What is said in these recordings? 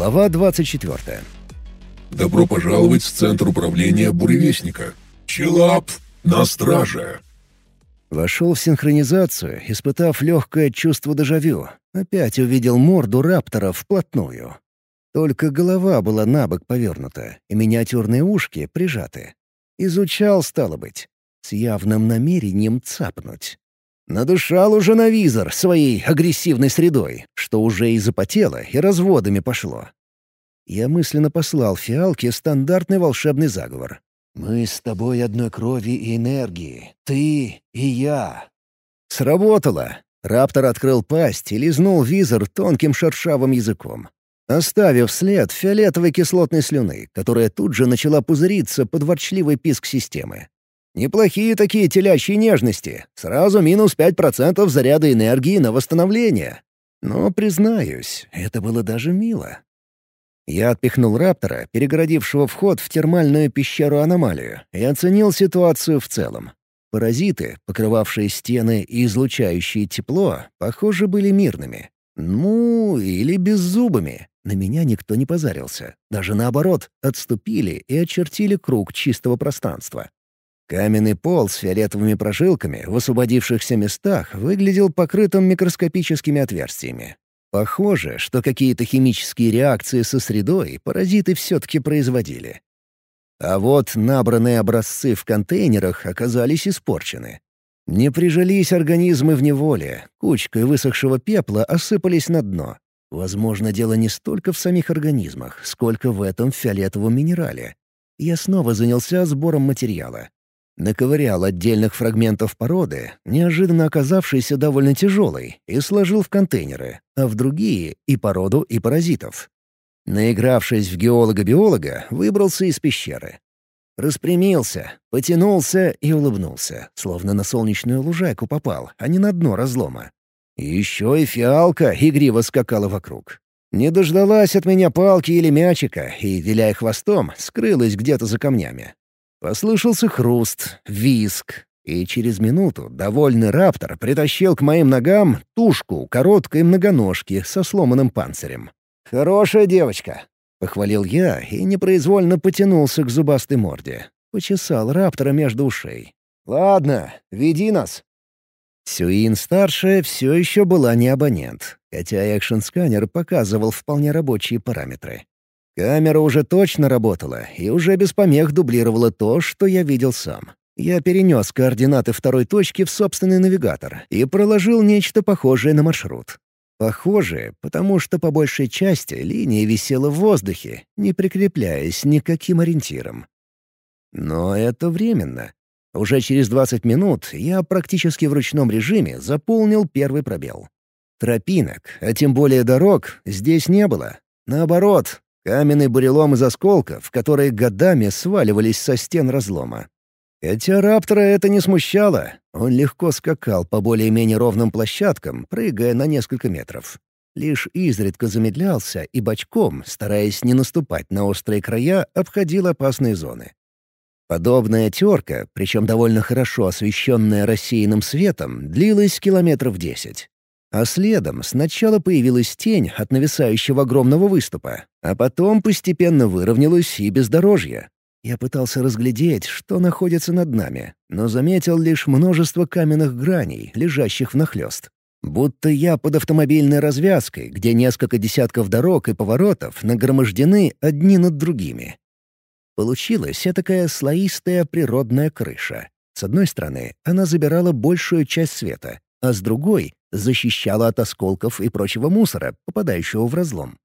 Глава 24. «Добро пожаловать в Центр управления Буревестника. Челап на страже!» Вошел в синхронизацию, испытав легкое чувство дежавю. Опять увидел морду раптора вплотную. Только голова была на бок повернута, и миниатюрные ушки прижаты. Изучал, стало быть, с явным намерением цапнуть. Надышал уже на визор своей агрессивной средой, что уже и запотело, и разводами пошло. Я мысленно послал фиалке стандартный волшебный заговор. «Мы с тобой одной крови и энергии. Ты и я». Сработало. Раптор открыл пасть и лизнул визор тонким шершавым языком, оставив след фиолетовой кислотной слюны, которая тут же начала пузыриться под ворчливый писк системы. Неплохие такие телячьи нежности. Сразу минус пять процентов заряда энергии на восстановление. Но, признаюсь, это было даже мило. Я отпихнул раптора, перегородившего вход в термальную пещеру-аномалию, и оценил ситуацию в целом. Паразиты, покрывавшие стены и излучающие тепло, похоже, были мирными. Ну, или беззубыми. На меня никто не позарился. Даже наоборот, отступили и очертили круг чистого пространства. Каменный пол с фиолетовыми прожилками в освободившихся местах выглядел покрытым микроскопическими отверстиями. Похоже, что какие-то химические реакции со средой паразиты все-таки производили. А вот набранные образцы в контейнерах оказались испорчены. Не прижились организмы в неволе, кучкой высохшего пепла осыпались на дно. Возможно, дело не столько в самих организмах, сколько в этом фиолетовом минерале. Я снова занялся сбором материала. Наковырял отдельных фрагментов породы, неожиданно оказавшейся довольно тяжелой, и сложил в контейнеры, а в другие — и породу, и паразитов. Наигравшись в геолога-биолога, выбрался из пещеры. Распрямился, потянулся и улыбнулся, словно на солнечную лужайку попал, а не на дно разлома. Еще и фиалка игриво скакала вокруг. Не дождалась от меня палки или мячика и, виляя хвостом, скрылась где-то за камнями. Послышался хруст, виск, и через минуту довольный раптор притащил к моим ногам тушку короткой многоножки со сломанным панцирем. «Хорошая девочка!» — похвалил я и непроизвольно потянулся к зубастой морде. Почесал раптора между ушей. «Ладно, веди нас!» Сюин-старшая все еще была не абонент, хотя экшн-сканер показывал вполне рабочие параметры. Камера уже точно работала и уже без помех дублировала то, что я видел сам. Я перенес координаты второй точки в собственный навигатор и проложил нечто похожее на маршрут. Похожее, потому что по большей части линия висела в воздухе, не прикрепляясь ни к каким ориентирам. Но это временно. Уже через 20 минут я практически в ручном режиме заполнил первый пробел. Тропинок, а тем более дорог, здесь не было. Наоборот, Каменный бурелом из осколков, которые годами сваливались со стен разлома. Хотя Раптора это не смущало. Он легко скакал по более-менее ровным площадкам, прыгая на несколько метров. Лишь изредка замедлялся и бочком, стараясь не наступать на острые края, обходил опасные зоны. Подобная терка, причем довольно хорошо освещенная рассеянным светом, длилась километров десять. А следом сначала появилась тень от нависающего огромного выступа, а потом постепенно выровнялась и бездорожье. Я пытался разглядеть, что находится над нами, но заметил лишь множество каменных граней, лежащих внахлёст. Будто я под автомобильной развязкой, где несколько десятков дорог и поворотов нагромождены одни над другими. Получилась такая слоистая природная крыша. С одной стороны, она забирала большую часть света, а с другой защищала от осколков и прочего мусора, попадающего в разлом.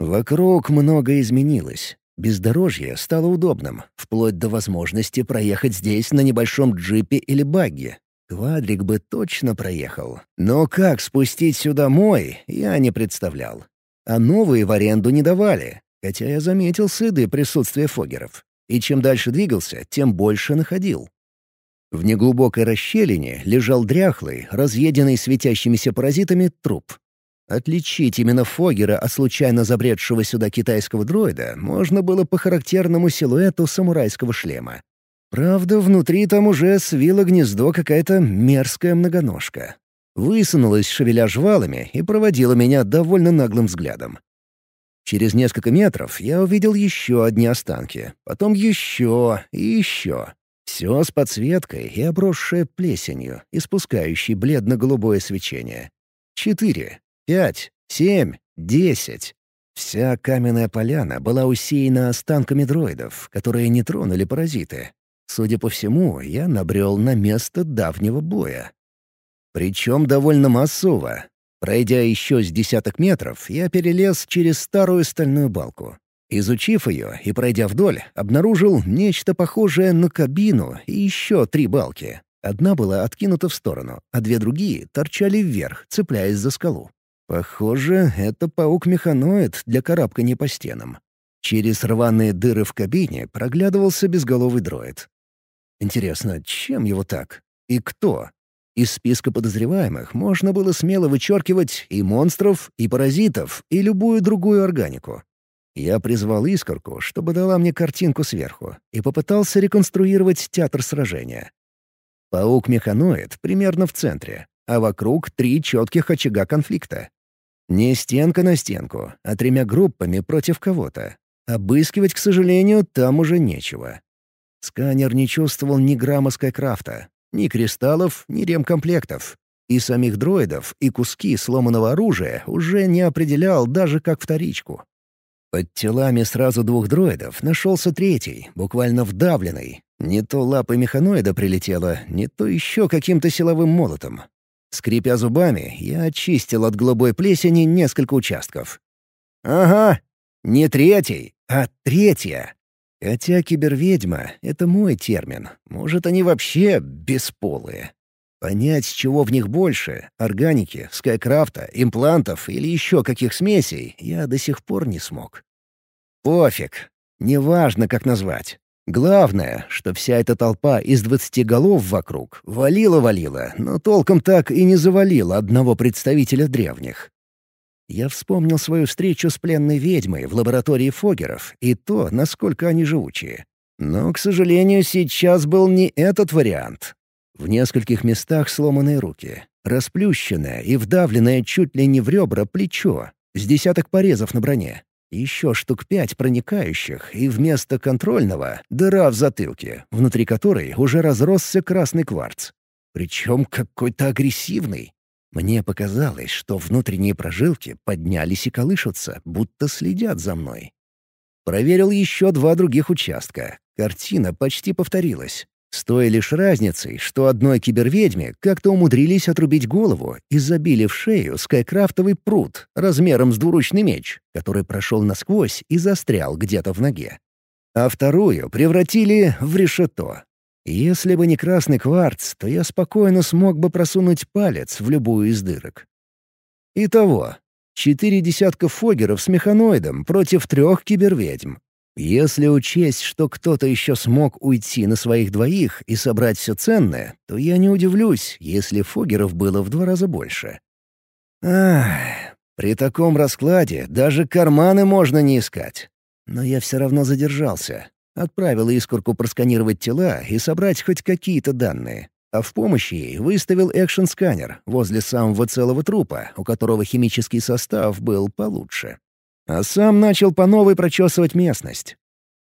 Вокруг много изменилось. Бездорожье стало удобным, вплоть до возможности проехать здесь на небольшом джипе или багги. Квадрик бы точно проехал. Но как спустить сюда мой, я не представлял. А новые в аренду не давали, хотя я заметил следы присутствия фогеров. И чем дальше двигался, тем больше находил. В неглубокой расщелине лежал дряхлый, разъеденный светящимися паразитами труп. Отличить именно Фогера от случайно забредшего сюда китайского дроида можно было по характерному силуэту самурайского шлема. Правда, внутри там уже свило гнездо какая-то мерзкая многоножка. Высунулась, шевеля жвалами, и проводила меня довольно наглым взглядом. Через несколько метров я увидел еще одни останки, потом еще и еще. Все с подсветкой и обросшее плесенью, испускающей бледно-голубое свечение. Четыре, пять, семь, десять. Вся каменная поляна была усеяна останками дроидов, которые не тронули паразиты. Судя по всему, я набрел на место давнего боя. Причем довольно массово. Пройдя еще с десяток метров, я перелез через старую стальную балку. Изучив ее и пройдя вдоль, обнаружил нечто похожее на кабину и еще три балки. Одна была откинута в сторону, а две другие торчали вверх, цепляясь за скалу. Похоже, это паук-механоид для карабкания по стенам. Через рваные дыры в кабине проглядывался безголовый дроид. Интересно, чем его так? И кто? Из списка подозреваемых можно было смело вычеркивать и монстров, и паразитов, и любую другую органику. Я призвал искорку, чтобы дала мне картинку сверху, и попытался реконструировать театр сражения. Паук-механоид примерно в центре, а вокруг три четких очага конфликта. Не стенка на стенку, а тремя группами против кого-то. Обыскивать, к сожалению, там уже нечего. Сканер не чувствовал ни грамма скайкрафта, ни кристаллов, ни ремкомплектов. И самих дроидов, и куски сломанного оружия уже не определял даже как вторичку. Под телами сразу двух дроидов нашелся третий, буквально вдавленный. Не то лапой механоида прилетело, не то еще каким-то силовым молотом. Скрипя зубами, я очистил от голубой плесени несколько участков. «Ага, не третий, а третья. Хотя киберведьма — это мой термин. Может, они вообще бесполые. Понять, чего в них больше — органики, скайкрафта, имплантов или еще каких смесей — я до сих пор не смог. Пофиг. Неважно, как назвать. Главное, что вся эта толпа из двадцати голов вокруг валила-валила, но толком так и не завалила одного представителя древних. Я вспомнил свою встречу с пленной ведьмой в лаборатории Фогеров и то, насколько они живучие. Но, к сожалению, сейчас был не этот вариант. В нескольких местах сломанные руки, расплющенное и вдавленное чуть ли не в ребра плечо, с десяток порезов на броне, еще штук пять проникающих, и вместо контрольного — дыра в затылке, внутри которой уже разросся красный кварц. Причем какой-то агрессивный. Мне показалось, что внутренние прожилки поднялись и колышутся, будто следят за мной. Проверил еще два других участка. Картина почти повторилась. С той лишь разницей, что одной киберведьме как-то умудрились отрубить голову и забили в шею скайкрафтовый пруд размером с двуручный меч, который прошел насквозь и застрял где-то в ноге. А вторую превратили в решето, если бы не красный кварц, то я спокойно смог бы просунуть палец в любую из дырок. Итого, четыре десятка фогеров с механоидом против трех киберведьм. Если учесть, что кто-то еще смог уйти на своих двоих и собрать все ценное, то я не удивлюсь, если фогеров было в два раза больше. Ах, при таком раскладе даже карманы можно не искать. Но я все равно задержался. Отправил искорку просканировать тела и собрать хоть какие-то данные. А в помощь ей выставил экшн-сканер возле самого целого трупа, у которого химический состав был получше. А сам начал по новой прочесывать местность.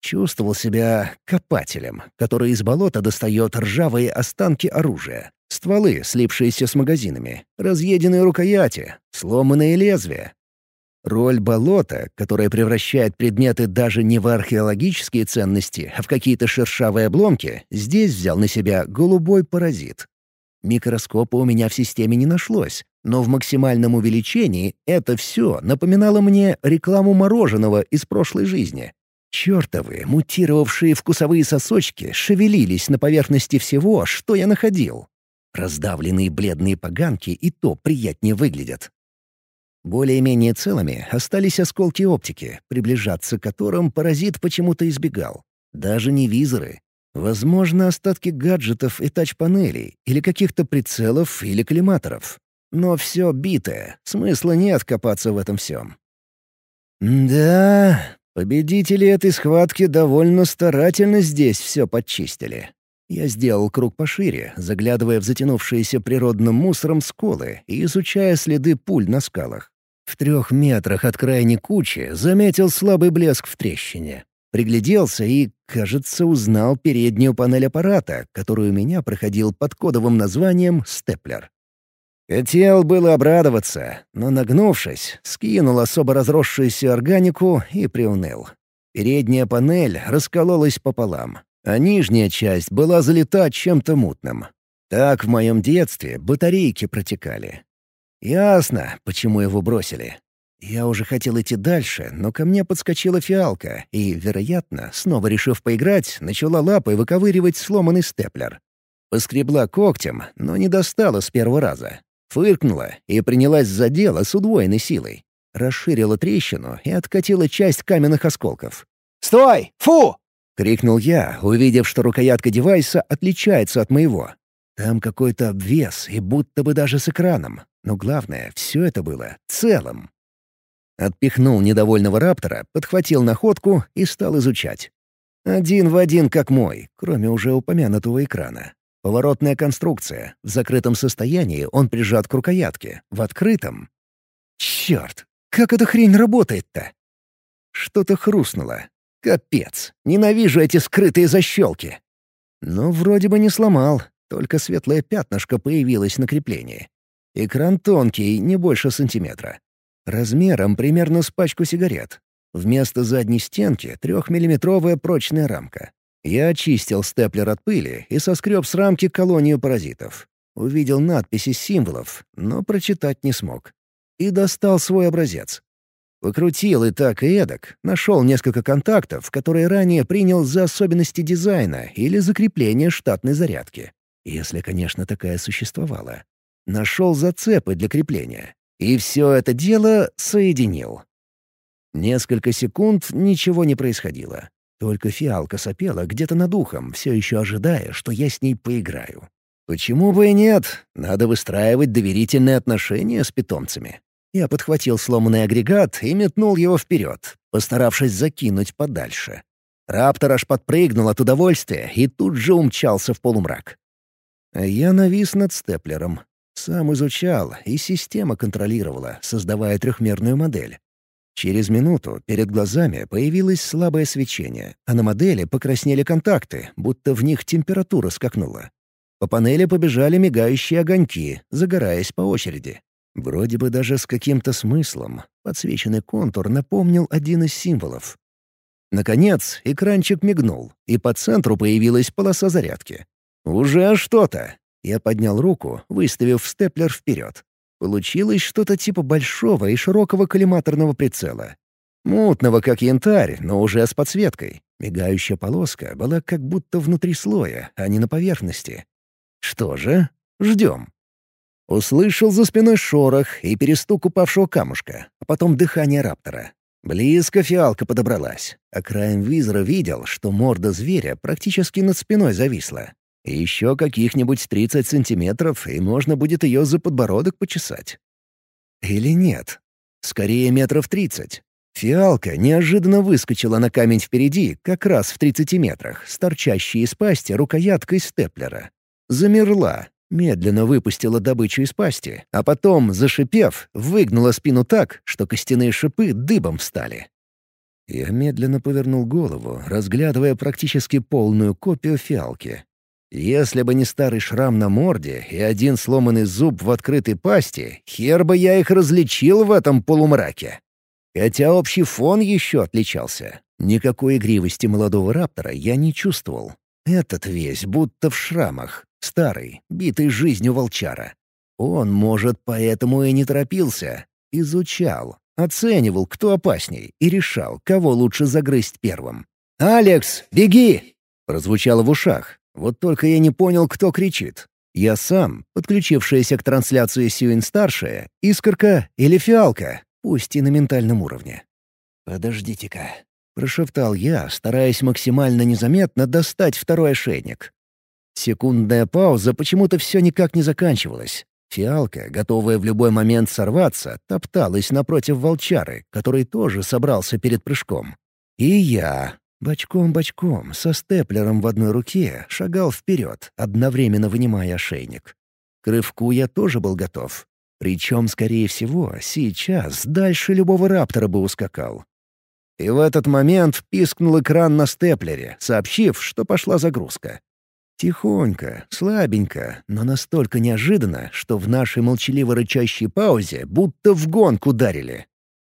Чувствовал себя копателем, который из болота достает ржавые останки оружия, стволы, слипшиеся с магазинами, разъеденные рукояти, сломанные лезвия, Роль болота, которое превращает предметы даже не в археологические ценности, а в какие-то шершавые обломки, здесь взял на себя голубой паразит. Микроскопа у меня в системе не нашлось, но в максимальном увеличении это все напоминало мне рекламу мороженого из прошлой жизни. Чёртовы, мутировавшие вкусовые сосочки шевелились на поверхности всего, что я находил. Раздавленные бледные поганки и то приятнее выглядят. Более-менее целыми остались осколки оптики, приближаться к которым паразит почему-то избегал. Даже не визоры. Возможно, остатки гаджетов и тач-панелей, или каких-то прицелов или коллиматоров. Но все битое, смысла нет копаться в этом всем. Да, победители этой схватки довольно старательно здесь все подчистили. Я сделал круг пошире, заглядывая в затянувшиеся природным мусором сколы и изучая следы пуль на скалах. В трех метрах от крайней кучи заметил слабый блеск в трещине. Пригляделся и, кажется, узнал переднюю панель аппарата, который у меня проходил под кодовым названием «Степлер». Хотел было обрадоваться, но, нагнувшись, скинул особо разросшуюся органику и приуныл. Передняя панель раскололась пополам, а нижняя часть была залита чем-то мутным. Так в моем детстве батарейки протекали. Ясно, почему его бросили. Я уже хотел идти дальше, но ко мне подскочила фиалка и, вероятно, снова решив поиграть, начала лапой выковыривать сломанный степлер. Поскребла когтем, но не достала с первого раза. Фыркнула и принялась за дело с удвоенной силой. Расширила трещину и откатила часть каменных осколков. «Стой! Фу!» — крикнул я, увидев, что рукоятка девайса отличается от моего. Там какой-то обвес и будто бы даже с экраном. Но главное, все это было целым. Отпихнул недовольного раптора, подхватил находку и стал изучать. Один в один, как мой, кроме уже упомянутого экрана. Поворотная конструкция. В закрытом состоянии он прижат к рукоятке. В открытом... Черт, как эта хрень работает-то? Что-то хрустнуло. Капец, ненавижу эти скрытые защелки. Но вроде бы не сломал, только светлое пятнышко появилось на креплении. Экран тонкий, не больше сантиметра. Размером примерно с пачку сигарет. Вместо задней стенки — трехмиллиметровая прочная рамка. Я очистил степлер от пыли и соскреб с рамки колонию паразитов. Увидел надписи символов, но прочитать не смог. И достал свой образец. Покрутил и так, и эдак, нашел несколько контактов, которые ранее принял за особенности дизайна или закрепление штатной зарядки. Если, конечно, такая существовала. Нашел зацепы для крепления. И все это дело соединил. Несколько секунд ничего не происходило. Только фиалка сопела где-то над ухом, все еще ожидая, что я с ней поиграю. Почему бы и нет? Надо выстраивать доверительные отношения с питомцами. Я подхватил сломанный агрегат и метнул его вперед, постаравшись закинуть подальше. Раптор аж подпрыгнул от удовольствия и тут же умчался в полумрак. Я навис над степлером. Сам изучал, и система контролировала, создавая трехмерную модель. Через минуту перед глазами появилось слабое свечение, а на модели покраснели контакты, будто в них температура скакнула. По панели побежали мигающие огоньки, загораясь по очереди. Вроде бы даже с каким-то смыслом. Подсвеченный контур напомнил один из символов. Наконец, экранчик мигнул, и по центру появилась полоса зарядки. «Уже что-то!» Я поднял руку, выставив степлер вперед. Получилось что-то типа большого и широкого коллиматорного прицела. Мутного, как янтарь, но уже с подсветкой. Мигающая полоска была как будто внутри слоя, а не на поверхности. Что же? Ждем. Услышал за спиной шорох и перестук упавшего камушка, а потом дыхание раптора. Близко фиалка подобралась, а краем визора видел, что морда зверя практически над спиной зависла. Еще каких-нибудь 30 сантиметров, и можно будет ее за подбородок почесать. Или нет? Скорее метров 30. Фиалка неожиданно выскочила на камень впереди, как раз в 30 метрах, с торчащей из пасти рукояткой степлера. Замерла, медленно выпустила добычу из пасти, а потом, зашипев, выгнула спину так, что костяные шипы дыбом встали. Я медленно повернул голову, разглядывая практически полную копию фиалки, если бы не старый шрам на морде и один сломанный зуб в открытой пасти, хер бы я их различил в этом полумраке. Хотя общий фон еще отличался. Никакой игривости молодого раптора я не чувствовал. Этот весь будто в шрамах, старый, битый жизнью волчара. Он, может, поэтому и не торопился. Изучал, оценивал, кто опасней, и решал, кого лучше загрызть первым. «Алекс, беги!» — прозвучало в ушах, вот только я не понял, кто кричит. Я сам, подключившаяся к трансляции Сьюин-старшая, искорка или фиалка, пусть и на ментальном уровне. «Подождите-ка», — прошептал я, стараясь максимально незаметно достать второй ошейник. Секундная пауза почему-то все никак не заканчивалась. Фиалка, готовая в любой момент сорваться, топталась напротив волчары, который тоже собрался перед прыжком. И я, Бочком-бочком, со степлером в одной руке, шагал вперед, одновременно вынимая ошейник. К рывку я тоже был готов. Причем, скорее всего, сейчас дальше любого раптора бы ускакал. И в этот момент пискнул экран на степлере, сообщив, что пошла загрузка. Тихонько, слабенько, но настолько неожиданно, что в нашей молчаливо рычащей паузе будто в гонку ударили.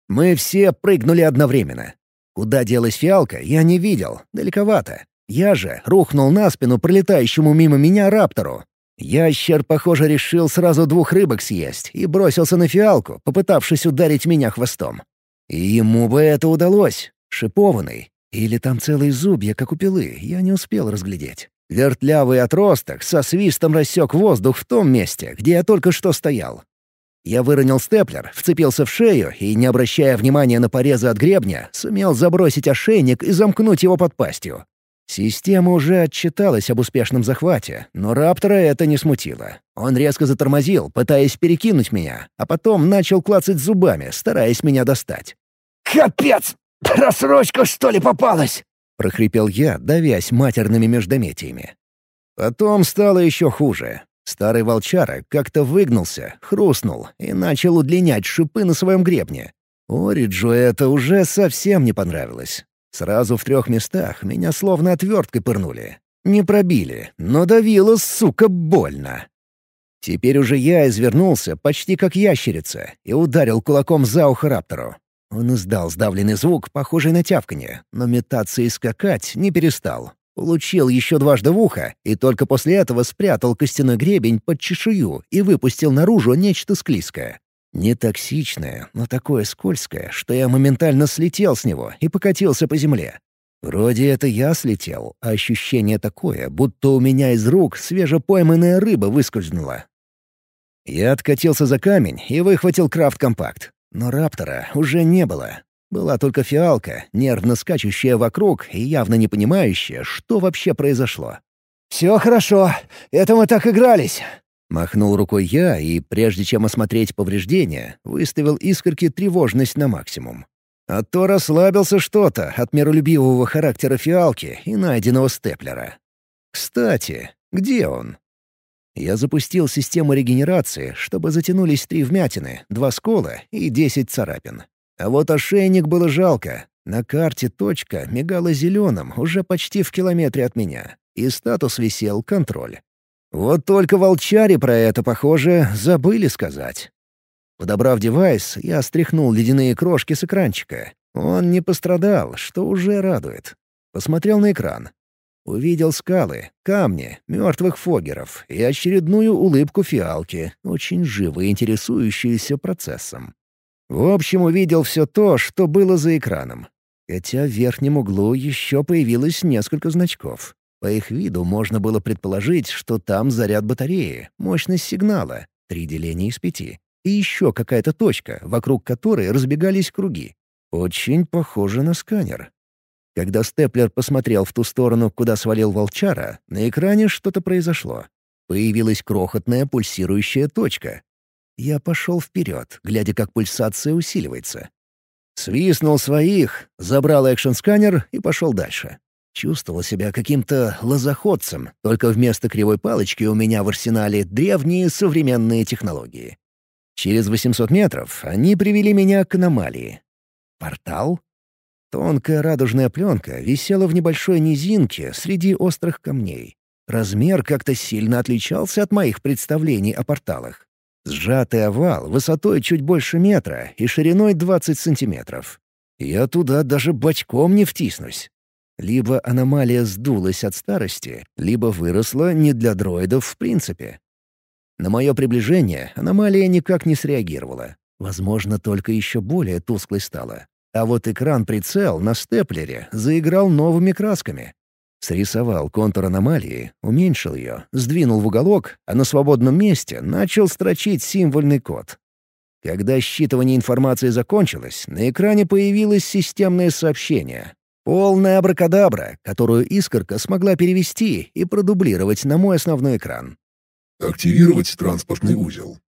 Мы все прыгнули одновременно. Куда делась фиалка, я не видел, далековато. Я же рухнул на спину пролетающему мимо меня раптору. Ящер, похоже, решил сразу двух рыбок съесть и бросился на фиалку, попытавшись ударить меня хвостом. И ему бы это удалось. Шипованный. Или там целые зубья, как у пилы, я не успел разглядеть. Вертлявый отросток со свистом рассек воздух в том месте, где я только что стоял. Я выронил степлер, вцепился в шею и, не обращая внимания на порезы от гребня, сумел забросить ошейник и замкнуть его под пастью. Система уже отчиталась об успешном захвате, но Раптора это не смутило. Он резко затормозил, пытаясь перекинуть меня, а потом начал клацать зубами, стараясь меня достать. «Капец! Просрочка, что ли, попалась?» — прохрипел я, давясь матерными междометиями. Потом стало еще хуже. Старый волчара как-то выгнулся, хрустнул и начал удлинять шипы на своем гребне. Ориджу это уже совсем не понравилось. Сразу в трех местах меня словно отверткой пырнули. Не пробили, но давило, сука, больно. Теперь уже я извернулся, почти как ящерица, и ударил кулаком за ухо раптору. Он издал сдавленный звук, похожий на тявканье, но метаться и скакать не перестал. Получил еще дважды в ухо, и только после этого спрятал костяной гребень под чешую и выпустил наружу нечто склизкое. Не токсичное, но такое скользкое, что я моментально слетел с него и покатился по земле. Вроде это я слетел, а ощущение такое, будто у меня из рук свежепойманная рыба выскользнула. Я откатился за камень и выхватил крафт-компакт. Но раптора уже не было. Была только фиалка, нервно скачущая вокруг и явно не понимающая, что вообще произошло. «Все хорошо. Это мы так игрались. Махнул рукой я и, прежде чем осмотреть повреждения, выставил искорки тревожность на максимум. А то расслабился что-то от миролюбивого характера фиалки и найденного степлера. Кстати, где он? Я запустил систему регенерации, чтобы затянулись три вмятины, два скола и десять царапин. А вот ошейник было жалко. На карте точка мигала зеленым уже почти в километре от меня, и статус висел «Контроль». Вот только волчари про это, похоже, забыли сказать. Подобрав девайс, я стряхнул ледяные крошки с экранчика. Он не пострадал, что уже радует. Посмотрел на экран. Увидел скалы, камни, мертвых фогеров и очередную улыбку фиалки, очень живо интересующуюся процессом. В общем, увидел все то, что было за экраном. Хотя в верхнем углу еще появилось несколько значков. По их виду можно было предположить, что там заряд батареи, мощность сигнала, три деления из пяти, и еще какая-то точка, вокруг которой разбегались круги. Очень похоже на сканер. Когда Степлер посмотрел в ту сторону, куда свалил волчара, на экране что-то произошло. Появилась крохотная пульсирующая точка. Я пошел вперед, глядя, как пульсация усиливается. Свистнул своих, забрал экшн-сканер и пошел дальше. Чувствовал себя каким-то лозоходцем, только вместо кривой палочки у меня в арсенале древние современные технологии. Через 800 метров они привели меня к аномалии. Портал? Тонкая радужная пленка висела в небольшой низинке среди острых камней. Размер как-то сильно отличался от моих представлений о порталах. Сжатый овал высотой чуть больше метра и шириной 20 сантиметров. Я туда даже бочком не втиснусь. Либо аномалия сдулась от старости, либо выросла не для дроидов в принципе. На мое приближение аномалия никак не среагировала. Возможно, только еще более тусклой стала. А вот экран-прицел на степлере заиграл новыми красками. Срисовал контур аномалии, уменьшил ее, сдвинул в уголок, а на свободном месте начал строчить символьный код. Когда считывание информации закончилось, на экране появилось системное сообщение. Полная абракадабра, которую искорка смогла перевести и продублировать на мой основной экран. Активировать транспортный узел.